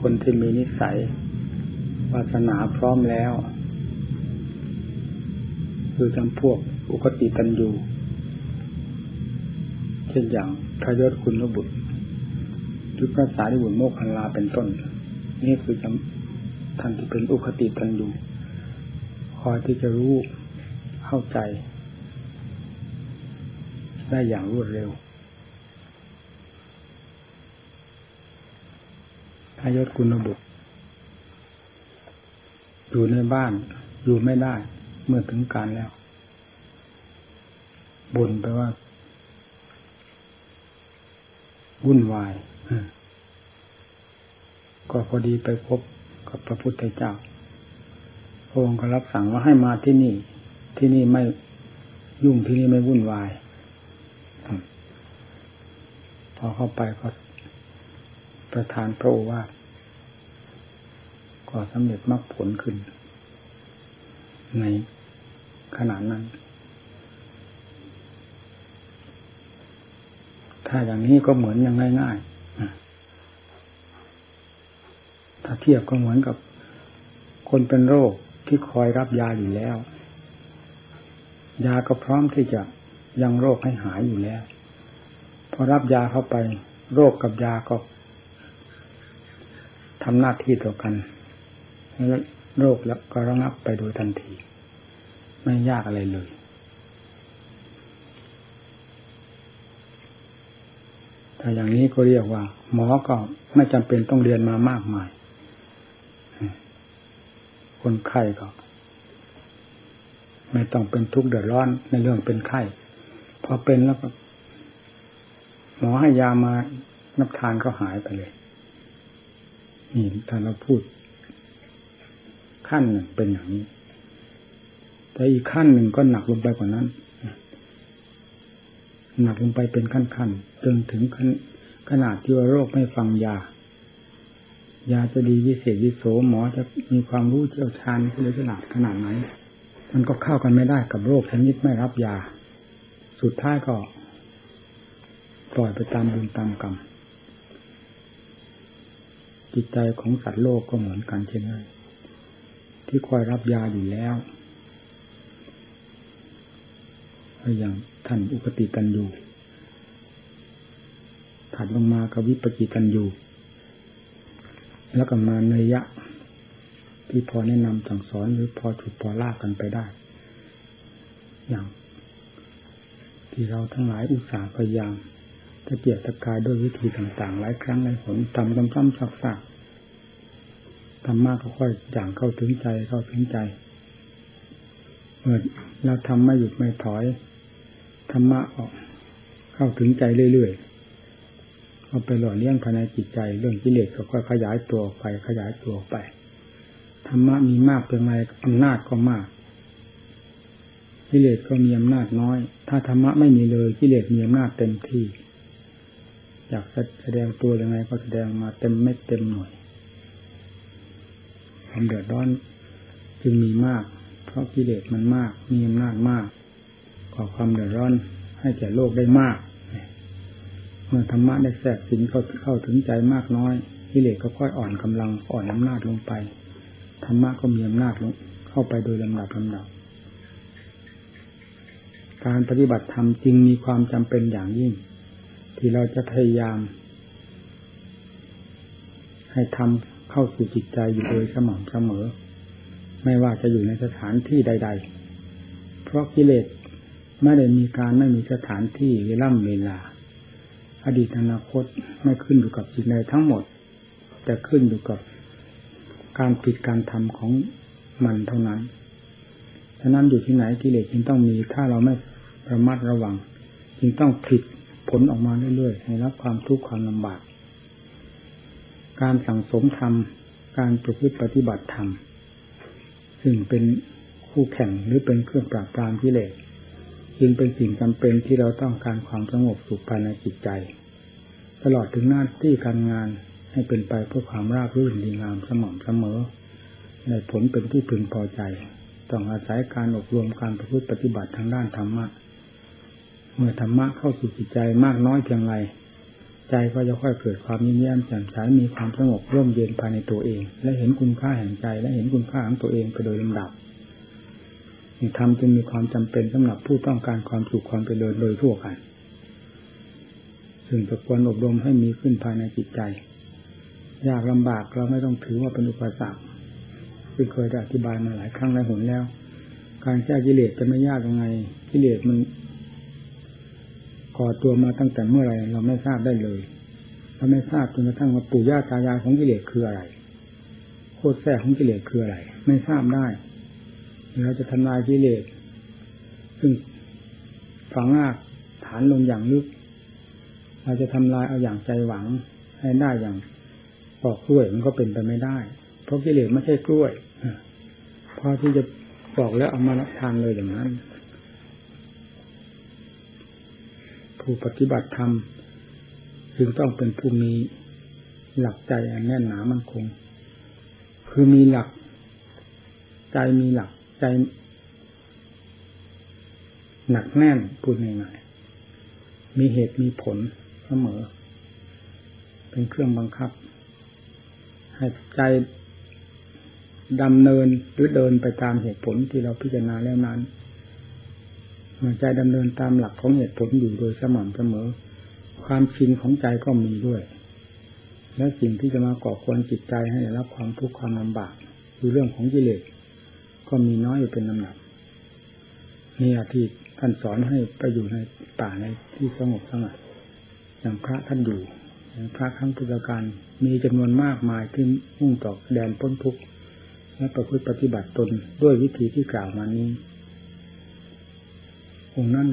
คนที่มีนิสัยวาสนาพร้อมแล้ว คือจำพวกอุคติตันยูเช่นอย่างพระยศคุณบุตรหรือพระสารีบุตรโมกขันลาเป็นต้น นี่คือจำท่านที่เป็นอุคติตันยูคอยที่จะรู้เข้าใจ ได้อย่างรวดเร็ว พระยศคุณบุตร อยู่ในบ้านอยู่ไม่ได้ เมื่อถึงการแล้วบ่นไปว่า วุ่นวายก็พอดีไปพบกับพระพุทธเจ้าพระองค์ก็รับสั่งว่าให้มาที่นี่ ที่นี่ไม่ยุ่งที่นี่ไม่วุ่นวายพอเข้าไปก็ ประทานพระโอวาทก็สำเร็จมรรคผลขึ้น ในขณะนั้น ถ้าอย่างนี้ก็เหมือนอย่างง่ายๆ ถ้าเทียบก็เหมือนกับคนเป็นโรคที่คอยรับยาอยู่แล้ว ยาก็พร้อมที่จะยังโรคให้หายอยู่แล้ว พอรับยาเข้าไป โรคกับยาก็ ทำหน้าที่ต่อกันแล้วโรคแล้วก็ระงับไปโดยทันที ไม่ยากอะไรเลยแต่อย่างนี้ก็เรียกว่า หมอก็ไม่จำเป็นต้องเรียนมามากมาย คนไข้ก็ ไม่ต้องเป็นทุกข์เดือดร้อนในเรื่องเป็นไข้พอเป็นแล้วก็หมอให้ยามานับทานก็หายไปเลย นี่ถ้าเราพูด ขั้นหนึ่งเป็นอย่างนี้ แต่อีกขั้นหนึ่งก็หนักลงไปกว่านั้นหนักลงไปเป็นขั้นขั้นจนถึงขนาดที่ว่าโรคไม่ฟังยา ยาจะดีวิเศษวิโสหมอจะมีความรู้เชี่ยวชาญเฉลียวฉลาดขนาดไหน มันก็เข้ากันไม่ได้กับโรคชนิดไม่รับยา สุดท้ายก็ปล่อยไปตามบุญตามกรรม จิตใจของสัตว์โลกก็เหมือนกันเช่นนั้นที่คอยรับยาอยู่แล้วอย่างท่านอุปติตันยูถัดลงมากวิปจิตันยูแล้วก็มาเนยะ ที่พอแนะนำสั่งสอนหรือพอฉุดพอลากกันไปได้ อย่าง ที่เราทั้งหลายอุตส่าห์พยายาม ตะเกียบตะกายด้วยวิธีต่างๆ หลายครั้งหลายผลทำซ้ำๆซักๆธรรมะก็ค่อยอย่างเข้าถึงใจเข้าถึงใจเมื่อเราทำไม่หยุดไม่ถอยธรรมะออก เข้าถึงใจเรื่อยๆเอาไปหล่อเลี้ยงภายในจิตใจ เรื่องกิเลสก็ค่อยขยายตัวออกไปขยายตัวไปธรรมะมีมากเพียงไรอำนาจก็มากกิเลสก็มีอำนาจน้อย ถ้าธรรมะไม่มีเลยกิเลสมีอำนาจเต็มที่ อยากแสดงตัวยังไงก็แสดงมาเต็มเม็ดเต็มหน่วยความเดือดร้อนจึงมีมาก เพราะกิเลสมันมาก มีอำนาจมากก่อความเดือดร้อนให้แก่โลกได้มากเมื่อธรรมะได้แทรกสินเข้าเข้าถึงใจมากน้อยกิเลสก็ค่อยอ่อนกำลังอ่อนอำนาจลงไปธรรมะก็มีอำนาจลงเข้าไปโดยลำดับลำดับการปฏิบัติธรรมจึงมีความจำเป็นอย่างยิ่ง ที่เราจะพยายาม ให้ทำเข้าสู่จิตใจอยู่โดยสม่ำเสมอ ไม่ว่าจะอยู่ในสถานที่ใด ๆ เพราะกิเลสไม่ได้มีการไม่มีสถานที่เวล่ำเวลา อดีตอนาคตไม่ขึ้นอยู่กับจิตใดทั้งหมด แต่ขึ้นอยู่กับการผิดการทำของมันเท่านั้น ฉะนั้นอยู่ที่ไหนกิเลสจึงต้องมี ถ้าเราไม่ระมัดระวัง จึงต้องผิด ผลออกมาเรื่อยๆให้รับความทุกข์ความลำบาก การสั่งสมธรรม การประพฤติปฏิบัติธรรม ซึ่งเป็นคู่แข่งหรือเป็นเครื่องปราบปรามกิเลสจึงเป็นสิ่งจำเป็นที่เราต้องการความสงบสุขภายในจิตใจ ตลอดถึงหน้าที่การงานให้เป็นไปเพื่อความราบรื่นดีงามสม่ำเสมอ ในผลเป็นที่พึงพอใจ ต้องอาศัยการอบรมการประพฤติปฏิบัติทางด้านธรรมะ เมื่อธรรมะเข้าสู่จิตใจมากน้อยเพียงไรใจก็จะค่อยเกิดความยิ้มแย้มแจ่มใสมีความสงบร่มเย็นภายในตัวเอง และเห็นคุณค่าแห่งใจ และเห็นคุณค่าของตัวเองไปโดยลำดับนี่ธรรมจึงมีความจำเป็นสำหรับผู้ต้องการความสุขความเป็นเดินโดยทั่วกัน ซึ่งจะควรอบรมให้มีขึ้นภายในจิตใจ ยากลำบากเราไม่ต้องถือว่าเป็นอุปสรรคซึ่งเคยได้อธิบายมาหลายครั้งหลายหนแล้ว การแก้กิเลสจะไม่ยากยังไงกิเลสมัน ก่อตัวมาตั้งแต่เมื่อไรเราไม่ทราบได้เลยเราไม่ทราบจนกระทั่งว่าปู่ย่าตายายของกิเลสคืออะไรโคตรแท้ของกิเลสคืออะไร ไม่ทราบได้เราจะทำลายกิเลสซึ่งฝังรากฐานลงอย่างลึก เราจะทำลายเอาอย่างใจหวังให้ได้อย่างปอกกล้วยมันก็เป็นไปไม่ได้ เพราะกิเลสไม่ใช่กล้วยพอที่จะบอกแล้วเอามาทานเลยอย่างนั้น ผู้ปฏิบัติธรรมจึงต้องเป็นผู้มีหลักใจอันแน่นหนามั่นคง คือมีหลัก ใจมีหลักใจ หนักแน่นพูดง่ายๆมีเหตุมีผลเสมอ เป็นเครื่องบังคับ ให้ใจดำเนินหรือเดินไปตามเหตุผลที่เราพิจารณาแล้วนั้น ใจดำเนินตามหลักของเหตุผลอยู่โดยสม่ำเสมอ ความชินของใจก็มีด้วย และสิ่งที่จะมาก่อควรจิตใจให้รับความทุกข์ความลำบากคือเรื่องของกิเลสก็มีน้อยอยู่เป็นลำดับนี่ที่ท่านสอนให้ไปอยู่ในป่าในที่สงบสงัดอย่างพระท่านอยู่อย่างพระครั้งพุทธการมีจำนวนมากมายที่มุ่งต่อแดนพ้นทุกข์และประพฤติปฏิบัติตนด้วยวิธีที่กล่าวมานี้ องค์นั้น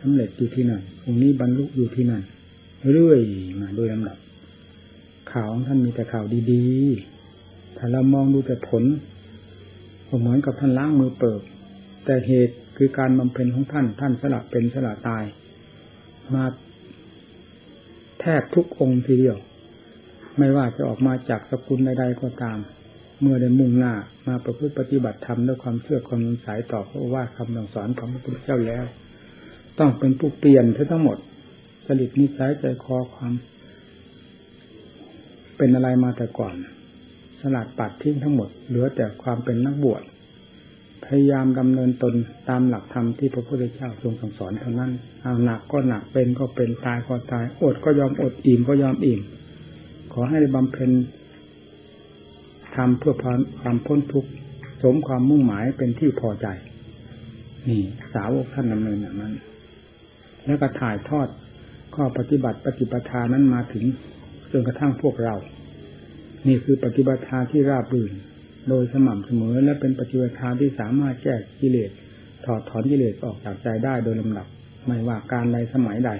สำเร็จอยู่ที่นั่นองค์นี้บรรลุอยู่ที่นั่นเรื่อยมาโดยลำดับข่าวของท่านมีแต่ข่าวดีๆ ถ้าเรามองดูแต่ผลก็เหมือนกับท่านล้างมือเปิด แต่เหตุคือการบำเพ็ญของท่านท่านสละเป็นสละตาย มาแทบทุกองค์ทีเดียว ไม่ว่าจะออกมาจากสกุลใดๆก็ตาม เมื่อได้มุ่งหน้า มาประพฤติปฏิบัติธรรมด้วยความเชื่อความสงสัยต่อพระว่าคำสอนของพระพุทธเจ้าแล้ว ต้องเป็นผู้เปลี่ยนทั้งหมดจริตนิสัยใจคอความ เป็นอะไรมาแต่ก่อน สลัดปัดทิ้งทั้งหมด เหลือแต่ความเป็นนักบวชพยายามดำเนินตนตามหลักธรรมที่พระพุทธเจ้าทรงสั่งสอนเท่านั้นเอาหนักก็หนักเป็นก็เป็นตายก็ตาย อดก็ยอมอดอิ่มก็ยอมอิ่ม ขอให้ได้บำเพ็ญ ทำเพื่อความพ้นทุกข์สมความมุ่งหมายเป็นที่พอใจ นี่สาวกท่านดำเนินอย่างนั้น แล้วก็ถ่ายทอดข้อปฏิบัติปฏิปทานั้นมาถึงจนกระทั่งพวกเรา นี่คือปฏิบัติที่ราบรื่น โดยสม่ำเสมอและเป็นปฏิบัติที่สามารถแก้กิเลสถอดถอนกิเลสออกจากใจได้โดยลำดับ ไม่ว่าการใดสมัยใด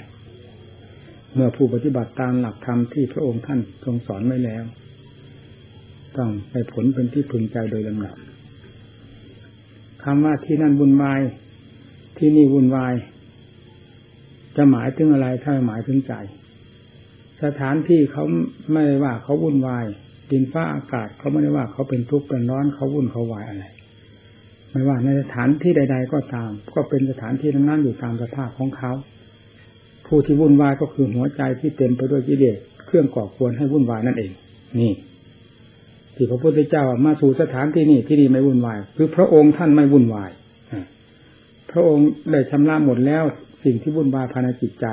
เมื่อผู้ปฏิบัติตามหลักธรรมที่พระองค์ท่านทรงสอนไว้แล้ว ต้องไปผลเป็นที่พึงใจโดยลำดับคำว่าที่นั่นวุ่นวาย ที่นี่วุ่นวาย จะหมายถึงอะไรถ้าหมายถึงใจ สถานที่เขาไม่ได้ว่าเขาวุ่นวายดินฟ้าอากาศเขาไม่ได้ว่าเขาเป็นทุกข์เป็นร้อนเขาวุ่นเขาวายอะไร ไม่ว่าในสถานที่ใด ๆ ก็ตาม ก็เป็นสถานที่นั้นอยู่ตามสภาพของเขาผู้ที่วุ่นวายก็คือหัวใจที่เต็มไปด้วยกิเลสเครื่องก่อควรให้วุ่นวายนั่นเอง นี่ ที่พระพุทธเจ้ามาสู่สถานที่นี่ที่นี่ไม่วุ่นวาย คือพระองค์ท่านไม่วุ่นวายพระองค์ได้ชำระหมดแล้วสิ่งที่วุ่นวายภายในจิตใจ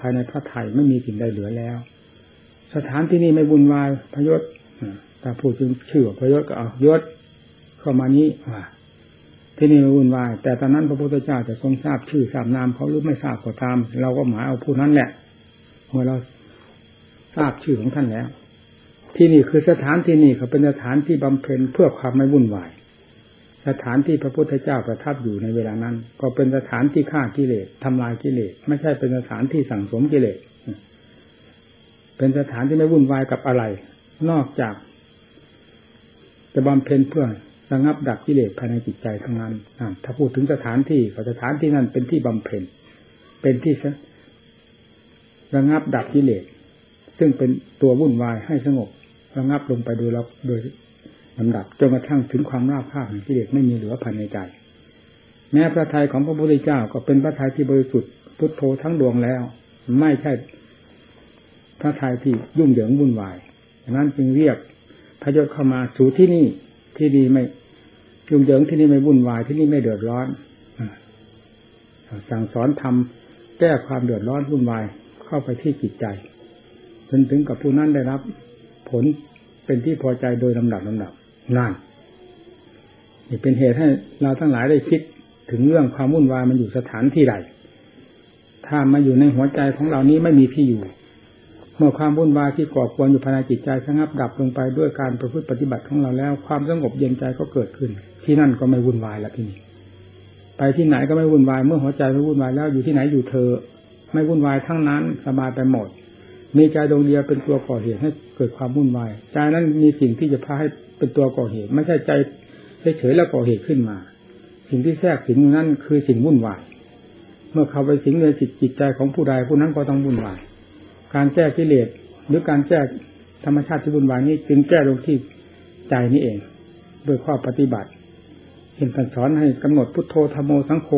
ภายในพระไถ่ไม่มีสิ่งใดเหลือแล้ว สถานที่นี้ไม่วุ่นวายพยศถ้าพูดถึงชื่อพยศก็เอายศเข้ามานี้ว่าที่นี่วุ่นวาย แต่ตอนนั้นพระพุทธเจ้าจะทรงทราบชื่อทราบนามเขาหรือไม่ทราบก็ตาม เราก็หมายเอาผู้นั้นแหละเมื่อเราทราบชื่อของท่านแล้ว ที่นี่คือสถานที่นี่เขาเป็นสถานที่บำเพ็ญเพื่อความไม่วุ่นวาย สถานที่พระพุทธเจ้าประทับอยู่ในเวลานั้น ก็เป็นสถานที่ฆ่ากิเลสทำลายกิเลสไม่ใช่เป็นสถานที่สั่งสมกิเลสเป็นสถานที่ไม่วุ่นวายกับอะไร นอกจาก จะบำเพ็ญเพื่อระงับดับกิเลสภายในจิตใจทั้งนั้นถ้าพูดถึงสถานที่ก็สถานที่นั้นเป็นที่บำเพ็ญ เป็นที่ระงับดับกิเลสซึ่งเป็นตัววุ่นวายให้สงบ ระงับลงไปโดยโดยลำดับจนกระทั่งถึงความราบคาบของกิเลสไม่มีเหลือภายในใจ แม้พระทัยของพระพุทธเจ้าก็เป็นพระทัยที่บริสุทธิ์พุทโธทั้งดวงแล้ว ไม่ใช่พระทัยที่ยุ่งเหยิงวุ่นวายดังนั้นจึงเรียกพระยศเข้ามาสู่ที่นี่ที่นี่ไม่ยุ่งเหยิงที่นี่ไม่วุ่นวายที่นี่ไม่เดือดร้อนสั่งสอนทำแก้ความเดือดร้อนวุ่นวายเข้าไปที่จิตใจจนถึงกับผู้นั้นได้รับ ผลเป็นที่พอใจโดยลำดับลำดับนั่นนี่เป็นเหตุให้เราทั้งหลายได้คิดถึงเรื่องความวุ่นวายมันอยู่สถานที่ใดถ้ามาอยู่ในหัวใจของเรานี้ไม่มีที่อยู่ เมื่อความวุ่นวายที่ก่อควรอยู่ภายในจิตใจสงับดับลงไปด้วยการประพฤติปฏิบัติของเราแล้ว ความสงบเย็นใจก็เกิดขึ้น ที่นั่นก็ไม่วุ่นวายแล้วที่นี่ไปที่ไหนก็ไม่วุ่นวาย เมื่อหัวใจไม่วุ่นวายแล้วอยู่ที่ไหนอยู่เธอ ไม่วุ่นวายทั้งนั้นสบายไปหมด มีใจดวงเดียวเป็นตัวก่อเหตุให้เกิดความวุ่นวายใจนั้นมีสิ่งที่จะพาให้เป็นตัวก่อเหตุ ไม่ใช่ใจเฉยๆแล้วก่อเหตุขึ้นมา สิ่งที่แทรกสิงนั่นคือสิ่งวุ่นวาย เมื่อเข้าไปสิงในจิตจิตใจของผู้ใดผู้นั้นก็ต้องวุ่นวาย การแก้กิเลสหรือการแก้ธรรมชาติที่วุ่นวายนี้จึงแก้ลงที่ใจนี้เอง โดยข้อปฏิบัติ เห็นการสอนให้กำหนดพุทโธธรรมโมสังโฆ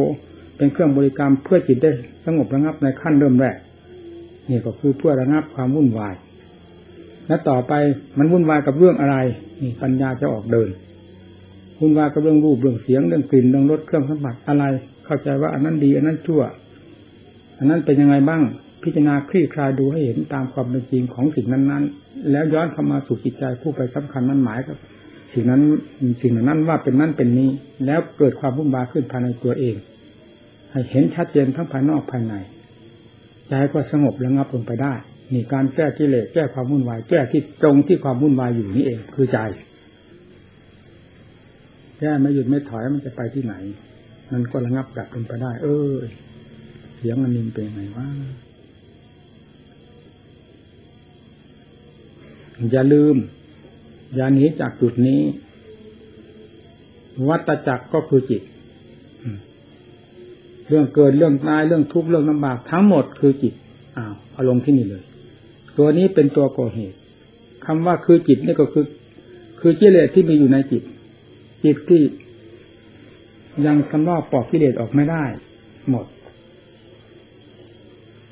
เป็นเครื่องบริกรรมเพื่อจิตได้สงบระงับในขั้นเริ่มแรก นี่ก็คือเพื่อระงับความวุ่นวาย และต่อไปมันวุ่นวายกับเรื่องอะไร นี่ปัญญาจะออกเดิน วุ่นวายกับเรื่องรูปเรื่องเสียงเรื่องกลิ่นเรื่องรสเครื่องสัมผัสอะไร เข้าใจว่าอันนั้นดี อันนั้นชั่ว อันนั้นเป็นยังไงบ้าง พิจารณาคลี่คลายดูให้เห็นตามความเป็นจริงของสิ่งนั้นๆ แล้วย้อนเข้ามาสู่จิตใจผู้ไปสำคัญมันหมายกับสิ่งนั้นสิ่งนั้นว่าเป็นนั่นเป็นนี้ แล้วเกิดความวุ่นวายขึ้นภายในตัวเอง ให้เห็นชัดเจนทั้งภายนอกภายใน ใจก็สงบระงับลงไปได้นี่การแก้กิเลสแก้ความวุ่นวายแก้ที่ตรงที่ความวุ่นวายอยู่นี่เอง คือใจแก้ไม่หยุดไม่ถอยมันจะไปที่ไหน มันก็ระงับกลับลงไปได้ เออเสียงอันนินเป็นไงวะอย่าลืม อย่าหนีจากจุดนี้ วัตจักรก็คือจิต เรื่องเกิดเรื่องตายเรื่องทุกข์เรื่องลำบากทั้งหมดคือจิตอ้าวเอาลงที่นี่เลย ตัวนี้เป็นตัวก่อเหตุคำว่าคือจิตนี่ก็คือ คือกิเลสที่มีอยู่ในจิต จิตที่ยังสำลอกปอกกิเลสออกไม่ได้ หมด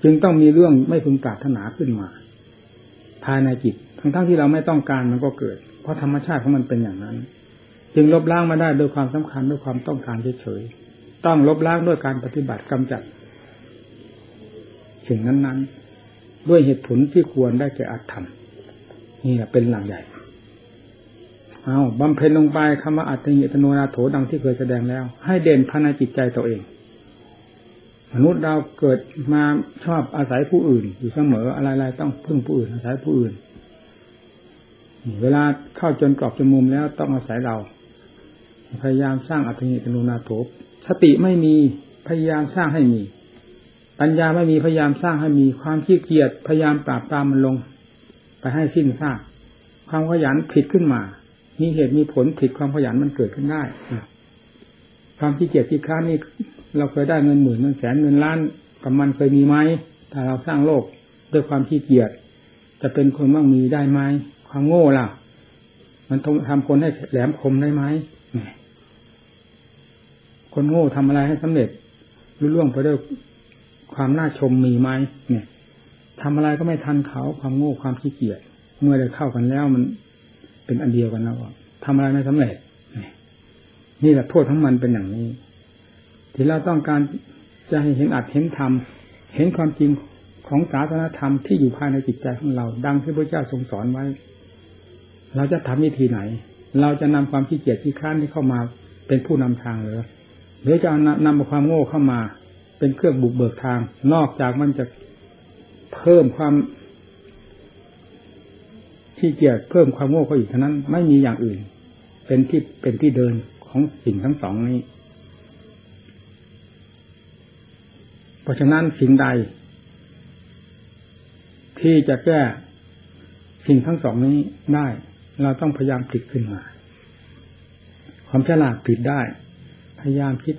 จึงต้องมีเรื่องไม่พึงปรารถนาขึ้นมา ภายในจิต ทั้งๆทที่เราไม่ต้องการมันก็เกิด เพราะธรรมชาติของมันเป็นอย่างนั้น จึงลบล้างมาได้ด้วยความสำคัญด้วยความต้องการเฉยๆ ต้องลบล้างด้วยการปฏิบัติกำจัด สิ่งนั้น ๆ ด้วยเหตุผลที่ควรได้แก่อัตธรรมนี่เป็นหลังใหญ่เอาบำเพ็ญลงไปคำว่าอัตติยตโนนาโถดังที่เคยแสดงแล้ว ให้เด่นภายในจิตใจตัวเอง มนุษย์เราเกิดมาชอบอาศัยผู้อื่น อยู่เสมออะไรๆต้องพึ่งผู้อื่นอาศัยผู้อื่น เวลาเข้าจนกรอบจมุมแล้วต้องอาศัยเรา พยายามสร้างอัตติยตโนนาโถ สติไม่มีพยายามสร้างให้มี ปัญญาไม่มีพยายามสร้างให้มี ความขี้เกียจพยายามปราบตามมันลง ไปให้สิ้นซากความขยันผิดขึ้นมา มีเหตุมีผลผิดความขยันมันเกิดขึ้นได้ความขี้เกียจที่ค้านี่เราเคยได้เงินหมื่นเงินแสนเงินล้านกับมันเคยมีไหมถ้าเราสร้างโลกด้วยความขี้เกียจจะเป็นคนมั่งมีได้ไหมความโง่ล่ะ มันทำคนให้แหลมคมได้ไหม คนโง่ทำอะไรให้สำเร็จรู้ล่วงไปด้วยความน่าชมมีไหมเนี่ยทำอะไรก็ไม่ทันเขาความโง่ความขี้เกียจเมื่อได้เข้ากันแล้วมันเป็นอันเดียวกันแล้วทำอะไรไม่สำเร็จนี่แหละโทษทั้งมันเป็นอย่างนี้ ที่เราต้องการจะให้เห็นอัดเห็นธรรมเห็นความจริงของศาสนธรรมที่อยู่ภายในจิตใจของเรา ดังที่พระเจ้าทรงสอนไว้ เราจะทำวิธีไหน เราจะนำความขี้เกียจขี้ค้านที่เข้ามาเป็นผู้นำทางหรือ หรือจะนำความโง่เข้ามา เป็นเครื่องบุกเบิกทาง นอกจากมันจะเพิ่มความขี้เกียจเพิ่มความโง่เข้าอีกเท่านั้น ไม่มีอย่างอื่น เป็นที่เป็นที่เดินของสิ่งทั้งสองนี้ เพราะฉะนั้นสิ่งใด ที่จะแก้สิ่งทั้งสองนี้ได้ เราต้องพยายามผิดขึ้นมา ความฉลาดผิดได้ พยายามคิด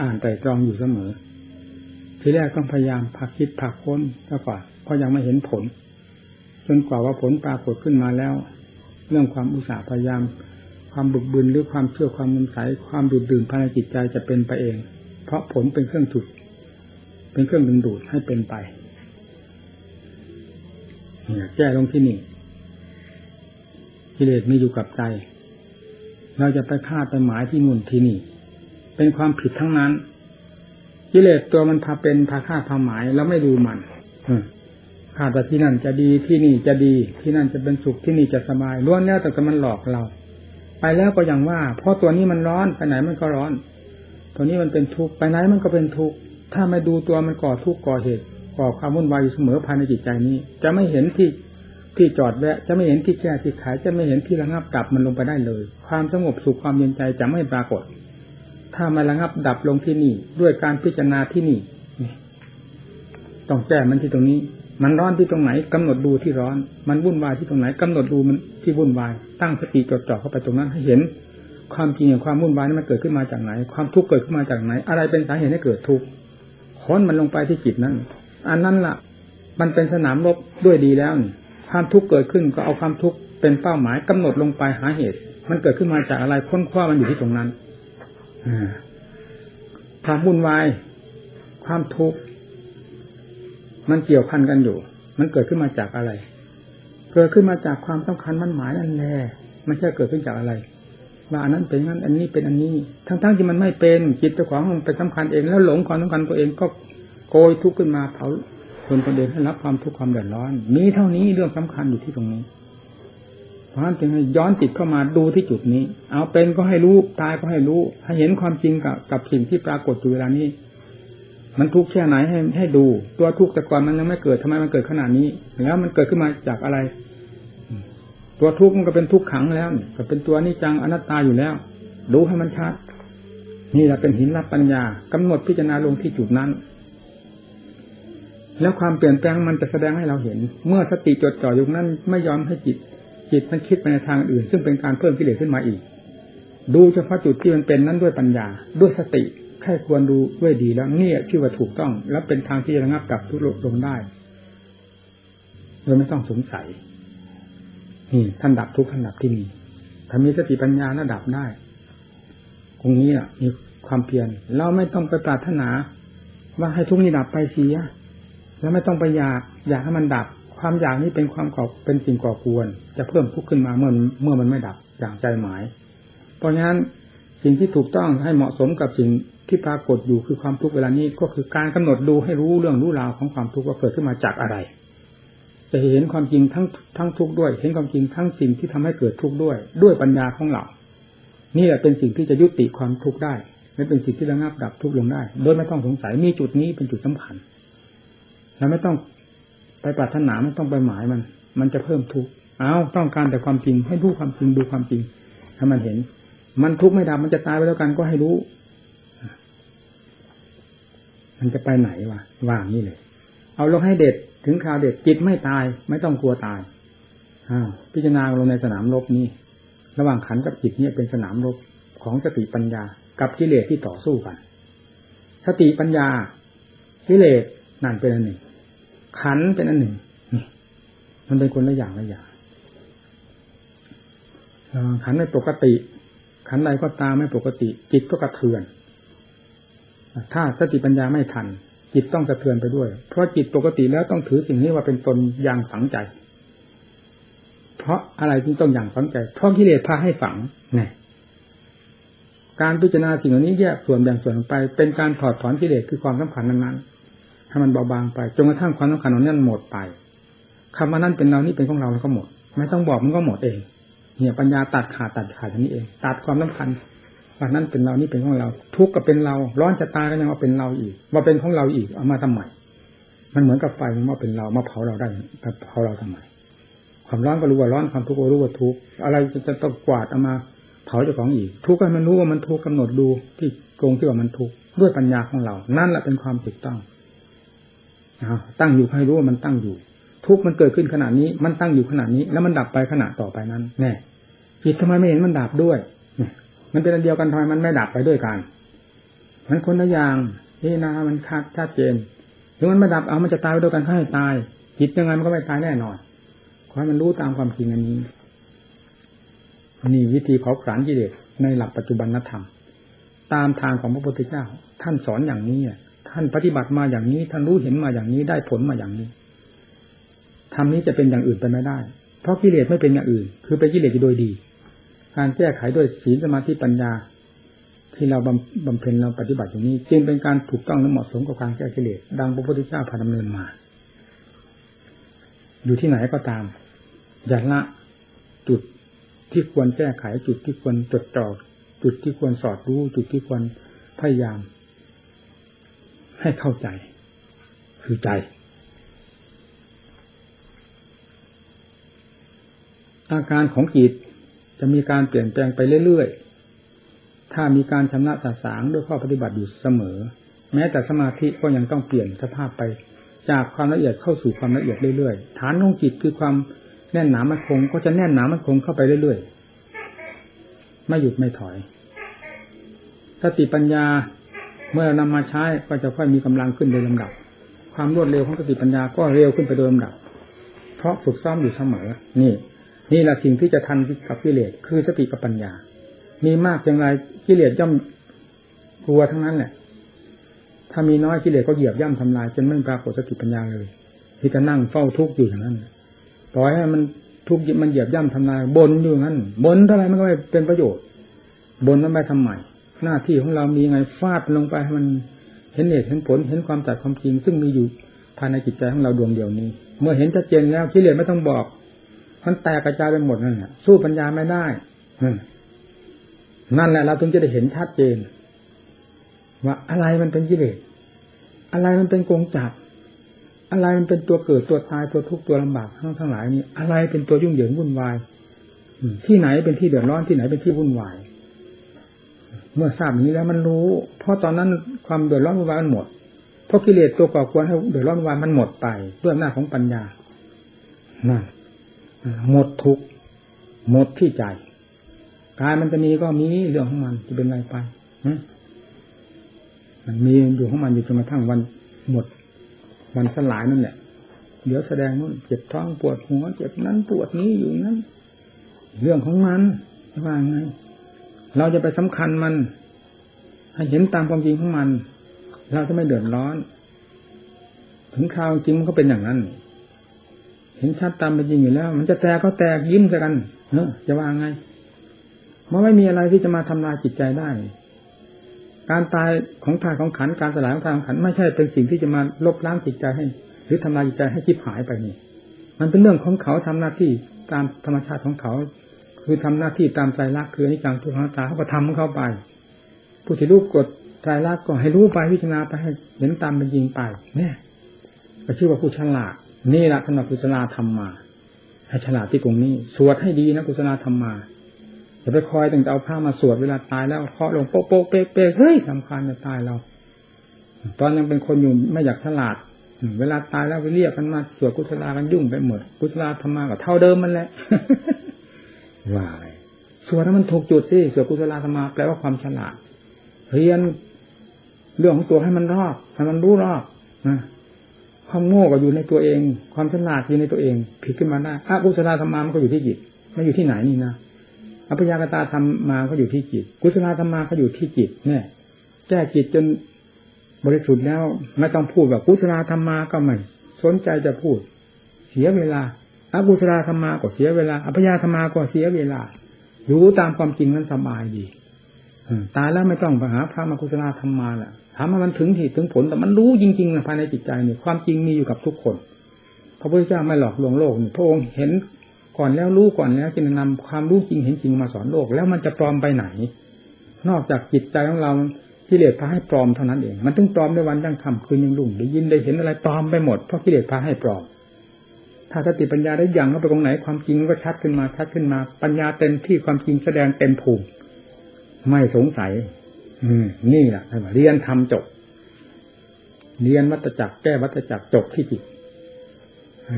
อ่านแต่ตรองอยู่เสมอ ทีแรกต้องพยายามพักคิดพักค้นก็ก่อนเพราะยังไม่เห็นผล จนกว่าว่าผลปรากฏขึ้นมาแล้ว เรื่องความอุตสาห์พยายาม ความบึกบึนหรือความเชื่อความมุนใสความดูดดื่มภายในจิตใจจะเป็นไปเอง เพราะผลเป็นเครื่องถูกเป็นเครื่องดึงดูดให้เป็นไปเนี่ยแก้ลงที่นี่กิเลสมีอยู่กับใจ เราจะไปคาดไปหมายที่นู่นที่นี่ เป็นความผิดทั้งนั้นกิเลสตัวมันพาเป็นพาคาดพาหมายแล้วไม่ดูมันคาดว่าที่นั่นจะดีที่นี่จะดีที่นั่นจะเป็นสุขที่นี่จะสบายล้วนแล้วแต่ก็มันหลอกเรา ไปแล้วก็อย่างว่า เพราะตัวนี้มันร้อนไปไหนมันก็ร้อน ตัวนี้มันเป็นทุกข์ไปไหนมันก็เป็นทุกข์ถ้าไม่ดูตัวมันก่อทุกข์ก่อเหตุก่อความวุ่นวายอยู่เสมอภายในจิตใจนี้ จะไม่เห็นที่ที่จอดแวะ จะไม่เห็นที่แก้ที่ขาย จะไม่เห็นที่ระงับดับมันลงไปได้เลย ความสงบสุขความเย็นใจจะไม่ปรากฏ ถ้าม่ระงับดับลงที่นี่ ด้วยการพิจารณาที่นี่ต้องแก้มันที่ตรงนี้ มันร้อนที่ตรงไหนกำหนดดูที่ร้อน มันวุ่นวายที่ตรงไหนกำหนดดูมันที่วุ่นวาย ตั้งสติจดจ่อเข้าไปตรงนั้นให้เห็น ความจริงองความวุ่นวายนั้นมันเกิดขึ้นมาจากไหน ความทุกข์เกิดขึ้นมาจากไหน อะไรเป็นสาเหตุให้เกิดทุกข์ค้นมันลงไปที่จิตนั้น อันนั้นล่ะ มันเป็นสนามรบด้วยดีแล้วนี่ความทุกข์เกิดขึ้นก็เอาความทุกข์เป็นเป้าหมายกำหนดลงไปหาเหตุ มันเกิดขึ้นมาจากอะไรค้นคว้ามันอยู่ที่ตรงนั้น ความวุ่นวาย ความทุกข์มันเกี่ยวพันกันอยู่ มันเกิดขึ้นมาจากอะไร เกิดขึ้นมาจากความสำคัญมันหมายนั่นแหละมันจะเกิดขึ้นจากอะไรว่าอันนั้นเป็นงั้นอันนี้เป็นอันนี้ ทั้งๆที่มันไม่เป็นจิตเจ้าของมันเป็นสำคัญเองแล้วหลงความสำคัญตัวเองก็โกยทุกข์ขึ้นมาเผาคนคนเดียวให้รับความทุกข์ความเดือดร้อน มีเท่านี้เรื่องสำคัญอยู่ที่ตรงนี้ เพราะฉะนั้นจึงให้ย้อนจิตเข้ามาดูที่จุดนี้ เอาเป็นก็ให้รู้ตายก็ให้รู้ ให้เห็นความจริงกับกับสิ่งที่ปรากฏอยู่เวลานี้ มันทุกข์แค่ไหนให้ให้ดู ตัวทุกข์แต่ก่อนมันยังไม่เกิดทำไมมันเกิดขนาดนี้ แล้วมันเกิดขึ้นมาจากอะไร ตัวทุกข์มันก็เป็นทุกขังแล้วก็เป็นตัวนิจังอนัตตาอยู่แล้วดูให้มันชัดนี่แหละเป็นหินรับปัญญากำหนดพิจารณาลงที่จุดนั้น แล้วความเปลี่ยนแปลงมันจะแสดงให้เราเห็น เมื่อสติจดจ่ออยู่นั้นไม่ยอมให้จิต จิตมันคิดไปในทางอื่น ซึ่งเป็นการเพิ่มกิเลสขึ้นมาอีก ดูเฉพาะจุดที่มันเป็นนั้นด้วยปัญญา ด้วยสติแค่ควรดูด้วยดีแล้วนี่ชื่อว่าถูกต้อง และเป็นทางที่จะระงับกับทุกลงได้โดยไม่ต้องสงสัยนี่ท่านดับทุกท่านดับที่นี่ถ้ามีสติปัญญาระดับได้ ตรงนี้อะมีความเพียรเราไม่ต้องไปปรารถนา ว่าให้ทุกนี้ดับไปเสียแล้วไม่ต้องไปอยากอยากให้มันดับ ความอยากนี้เป็นความก่อเป็นสิ่งก่อกวน จะเพิ่มทุกขึ้นมาเมื่อเมื่อมันไม่ดับอย่างใจหมาย เพราะฉะนั้นสิ่งที่ถูกต้องให้เหมาะสมกับสิ่งที่ปรากฏอยู่คือความทุกข์เวลานี้ก็คือการกำหนดดูให้รู้เรื่องรู้ราวของความทุกข์ว่าเกิดขึ้นมาจากอะไร จะเห็นความจริงทั้งทั้งทุกข์ด้วย เห็นความจริงทั้งสิ่งที่ทำให้เกิดทุกข์ด้วย ด้วยปัญญาของเรานี่แหละเป็นสิ่งที่จะยุติความทุกข์ได้และเป็นสิ่งที่ระงับดับทุกข์ลงได้ โดยไม่ต้องสงสัยมีจุดนี้เป็นจุดสำคัญเราไม่ต้อง ไปปรารถนาไม่ต้องไปหมายมัน มันจะเพิ่มทุกข์เอาต้องการแต่ความจริง ให้รู้ความจริงดูความจริงให้มันเห็น มันทุกข์ไม่ดับมันจะตายไปแล้วกันก็ให้รู้ มันจะไปไหนวะว่างนี่เลย เอาลงให้เด็ดถึงคราวเด็ดจิตไม่ตาย ไม่ต้องกลัวตายอ้าวพิจารณาลงในสนามรบนี้ระหว่างขันกับจิตเนี่ยเป็นสนามรบของสติปัญญา กับกิเลสที่ต่อสู้กัน สติปัญญากิเลสนั่นเป็นอันหนึ่ง ขันเป็นอันหนึ่งนี่มันเป็นคนละอย่างละอย่างขันไม่ปกติ ขันใดก็ตามไม่ปกติ จิตก็กระเทือน ถ้าสติปัญญาไม่ทัน จิตต้องกระเทือนไปด้วย เพราะจิตปกติแล้วต้องถือสิ่งนี้ว่าเป็นตนอย่างฝังใจ เพราะอะไรจึงต้องอย่างฝังใจ เพราะกิเลสพาให้ฝังไงการพิจารณาสิ่งเหล่านี้แยกส่วนแบ่งส่วนไป เป็นการถอดถอนกิเลสคือความสำคัญนั้น ให้มันเบาบางไปจนกระทั่งความสำคัญของนั้นหมดไปคำว่านั้นเป็นเรานี่เป็นของเราแล้วก็หมด ไม่ต้องบอกมันก็หมดเองเนี่ยปัญญาตัดขาดตัดขาดอย่างนี้เอง ตัดความสำคัญว่านั้นเป็นเรานี่เป็นของเรา ทุกข์ก็เป็นเรา ร้อนจะตายก็ยังว่าเป็นเราอีกว่าเป็นของเราอีกเอามาทำไมมันเหมือนกับไฟมันว่าเป็นเรามาเผาเราได้เผาเราทำไมความร้อนก็รู้ว่าร้อนความทุกข์ก็รู้ว่าทุกข์อะไรจะต้องกวาดเอามาเผาเจ้าของอีก ทุกข์ให้มันรู้ว่ามันทุกข์กำหนดดูที่ตรงที่ว่ามันทุกข์ด้วยปัญญาของเรา นั่นแหละเป็นความถูกต้อง ตั้งอยู่ให้รู้ว่ามันตั้งอยู่ ทุกมันเกิดขึ้นขนาดนี้ มันตั้งอยู่ขนาดนี้ แล้วมันดับไปขณะต่อไปนั้นแน่จิตทำไมไม่เห็นมันดับด้วยมันเป็นอันเดียวกันทำไมมันไม่ดับไปด้วยกัน มันคนละอย่างนี่นะมันคาดชัดเจนถึงมันไม่ดับเอามันจะตายไปด้วยกันให้ตาย จิตยังไงมันก็ไม่ตายแน่นอนขอให้มันรู้ตามความจริงอันนี้นี่วิธีเผาผลาญกิเลสในหลักปัจจุบันธรรม ตามทางของพระพุทธเจ้า ท่านสอนอย่างนี้ ท่านปฏิบัติมาอย่างนี้ ท่านรู้เห็นมาอย่างนี้ได้ผลมาอย่างนี้ธรรมนี้จะเป็นอย่างอื่นไปไม่ได้ เพราะกิเลสไม่เป็นอย่างอื่น คือเป็นกิเลสโดยดี การแก้ไขด้วยศีลสมาธิปัญญา ที่เราบำเพ็ญเราปฏิบัติอย่างนี้ จึงเป็นการถูกต้องและเหมาะสมกับการแก้กิเลสดังพระพุทธเจ้าพาดำเนินมา อยู่ที่ไหนก็ตามอย่าละจุดที่ควรแก้ไขจุดที่ควรจดจ่อจุดที่ควรสอดรู้ จุดที่ควรพยายาม ให้เข้าใจ คือใจ อาการของจิตจะมีการเปลี่ยนแปลงไปเรื่อยๆ ถ้ามีการชำระสาสางด้วยข้อปฏิบัติอยู่เสมอ แม้แต่สมาธิก็ยังต้องเปลี่ยนสภาพไป จากความละเอียดเข้าสู่ความละเอียดเรื่อยๆ ฐานของจิตคือความแน่นหนามันคงก็จะแน่นหนามันคงเข้าไปเรื่อยๆ ไม่หยุดไม่ถอย สติปัญญา เมื่อนำมาใช้ก็จะค่อยมีกำลังขึ้นโดยลำดับ ความรวดเร็วของสติปัญญาก็เร็วขึ้นไปโดยลำดับ เพราะฝึกซ้อมอยู่เสมอ นี่ นี่แหละสิ่งที่จะทันกับกิเลสคือสติกับปัญญา มีมากอย่างไรกิเลสย่อมกลัวทั้งนั้นแหละถ้ามีน้อยกิเลสก็เหยียบย่ำทำลายจนไม่ปรากฏสติปัญญาเลยที่จะนั่งเฝ้าทุกข์อยู่อย่างนั้นปล่อยให้มันทุกข์มันเหยียบย่ำทำลายบนอยู่งั้นบนเท่าไรมันก็ไม่เป็นประโยชน์บนมันไปทำใหม่ หน้าที่ของเรามีไงฟาดลงไปให้มันเห็นเหตุเห็นผลเห็นความตัดความจริง ซึ่งมีอยู่ภายในจิตใจของเราดวงเดียวนี้ เมื่อเห็นชัดเจนแล้วกิเลสไม่ต้องบอก มันแตกกระจายไปหมดนั่นแหละสู้ปัญญาไม่ได้นั่นแหละเราถึงจะได้เห็นชัดเจน ว่าอะไรมันเป็นกิเลสอะไรมันเป็นกงจักอะไรมันเป็นตัวเกิดตัวตายตัวทุกข์ตัวลำบากทั้งทั้งหลายนี้อะไรเป็นตัวยุ่งเหยิงวุ่นวายที่ไหนเป็นที่เดือดร้อนที่ไหนเป็นที่วุ่นวาย เมื่อทราบอย่างนี้แล้วมันรู้ เพราะตอนนั้นความเดือดร้อนวุ่นวายมันหมด เพราะกิเลสตัวก่อควรให้เดือดร้อนวุ่นวายมันหมดไปด้วยอำนาจของปัญญานั่นหมดทุกหมดที่ใจกายมันจะมีก็มีเรื่องของมันจะเป็นไรไปมันมีอยู่ของมันอยู่จนกระทั่งวันหมด วันสลายนั่นแหละ เดี๋ยวแสดงนู่นเจ็บท้องปวดหัวเจ็บนั้นปวดนี้อยู่นั้น เรื่องของมันว่าไง เราจะไปสำคัญมันให้เห็นตามความจริงของมัน เราจะไม่เดือดร้อน ถึงคราวจริงมันก็เป็นอย่างนั้น เห็นชัดตามเป็นจริงอยู่แล้ว มันจะแตกก็แตกยิ้มกันเฮ้จะว่าไงมันไม่มีอะไรที่จะมาทำลายจิตใจได้ การตายของธาตุของขันการสลายของธาตุของขันไม่ใช่เป็นสิ่งที่จะมาลบล้างจิตใจให้ หรือทำลายจิตใจให้ชิบหายไปนี่ มันเป็นเรื่องของเขาทำหน้าที่ตามธรรมชาติของเขา คือทำหน้าที่ตามใจรักคืออนิจจังทุกขังตาเขาก็ทำของเขาไปผู้ที่รู้กฎใจรักก็ให้รู้ไปพิจารณาไปให้เห็นตามเป็นจริงไป เนี่ยก็ชื่อว่าผู้ฉลาดนี่แหละสำหรับกุศลธรรมมาให้ฉลาดที่ตรงนี้ สวดให้ดีนะกุศลธรรมมาอย่าไปคอยตั้งแต่เอาผ้ามาสวดเวลาตายแล้วเคาะลงโป๊ะโป๊ะเป๊ะเป๊ะเฮ้ยสำคัญจะตายเรา ตอนยังเป็นคนอยู่ไม่อยากฉลาด เวลาตายแล้วไปเรียกกันมาสวดกุศลากันยุ่งไปหมดกุศลธรรมาก็เท่าเดิมมันแหละ ว่ายสวดแล้วมันถูกจุดสิสวดกุศลธรรมาแปลว่าความฉลาดเรียนเรื่องของตัวให้มันรอบให้มันรู้รอบนะความโง่ก็อยู่ในตัวเอง ความฉลาดอยู่ในตัวเอง ผิดขึ้นมาได้อากุศลธรรมามันก็อยู่ที่จิตไม่อยู่ที่ไหนนี่นะอภิญญากตาธรรมมาก็อยู่ที่จิต กุศลธรรมมาก็อยู่ที่จิตเนี่ยแก้จิตจนบริสุทธิ์แล้วไม่ต้องพูดแบบกุศลธรรมมาก็ไม่สนใจจะพูด เสียเวลา อกุศลธรรมาก็เสียเวลาอภิญาธรรมาก็เสียเวลา รู้ตามความจริงนั้นสบายดีตายแล้วไม่ต้องไปหาพระมากุศลธรรมาแหละถามว่ามันถึงที่ถึงผลแต่มันรู้จริงๆนะภายในจิตใจเนี่ยความจริงมีอยู่กับทุกคน พระพุทธเจ้าไม่หลอกลวงโลกพระองค์เห็นก่อนแล้วรู้ก่อนแล้วจึงนำความรู้จริงเห็นจริงมาสอนโลก แล้วมันจะปลอมไปไหน นอกจากจิตใจของเรากิเลสพาให้ปลอมเท่านั้นเอง มันถึงปลอมในวันยังคำคืนยังรุ่งได้ยินได้เห็นอะไรปลอมไปหมดเพราะกิเลสพาให้ปลอม ถ้าสติปัญญาได้ยังเข้าไปตรงไหนความจริงก็ชัดขึ้นมาชัดขึ้นมา ปัญญาเต็มที่ความจริงแสดงเต็มภูมิไม่สงสัย อืม นี่แหละเรียนทำจบ เรียนวัตจักรแก้วัตจักรจบที่จิต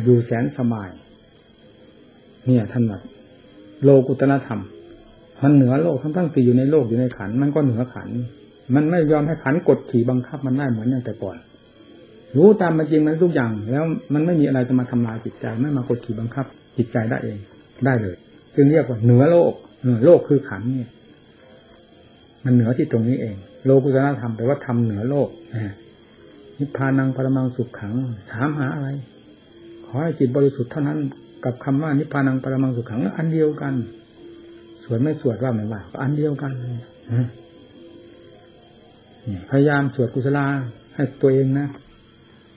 อยู่แสนสบาย เนี่ยท่านว่าโลกุตนธรรม มันเหนือโลกทั้งทั้งที่อยู่ในโลกอยู่ในขัน มันก็เหนือขัน มันไม่ยอมให้ขันกดขี่บังคับมันได้เหมือนอย่างแต่ก่อน รู้ตามมันจริงมันทุกอย่าง แล้วมันไม่มีอะไรจะมาทำลายจิตใจไม่มากดขี่บังคับ จิตใจได้เองได้เลย จึงเรียกว่าเหนือโลกเหนือโลกคือขันเนี่ย มันเหนือที่ตรงนี้เอง โลกุตนธรรมแปลว่าทำเหนือโลกนิพพานังปรมังสุขขัง ถามหาอะไร ขอให้จิตบริสุทธิ์เท่านั้นกับคำว่านิพพานังปรมังสุขังอันเดียวกัน สวดไม่สวดว่าไม่ว่าก็อันเดียวกันพยายามสวดกุศลาให้ตัวเองนะ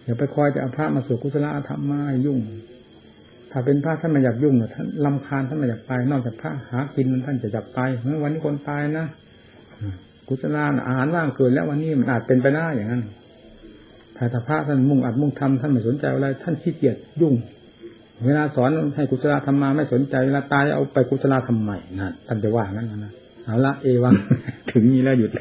อย่าไปคอยจะเอาพระมาสวดกุศลธรรมมายุ่ง ถ้าเป็นพระท่านไม่อยากยุ่งท่านลำคาญท่านไม่อยากไป นอกจากพระหากินท่านจะจับไปเมื่อวันนี้คนตายนะกุศลาอาหารว่างเกินแล้ววันนี้มันอาจเป็นไปได้อย่างนั้นถ้าพระท่านมุ่งอัดมุ่งทำท่านไม่สนใจอะไรท่านขี้เกียจยุ่ง เวลาสอนให้กุศลธรรมมาไม่สนใจเวลาตายเอาไปกุศลธรรมใหม่นะท่านจะว่างั้นนะเอาละเอวังถึงนี้แล้วหยุด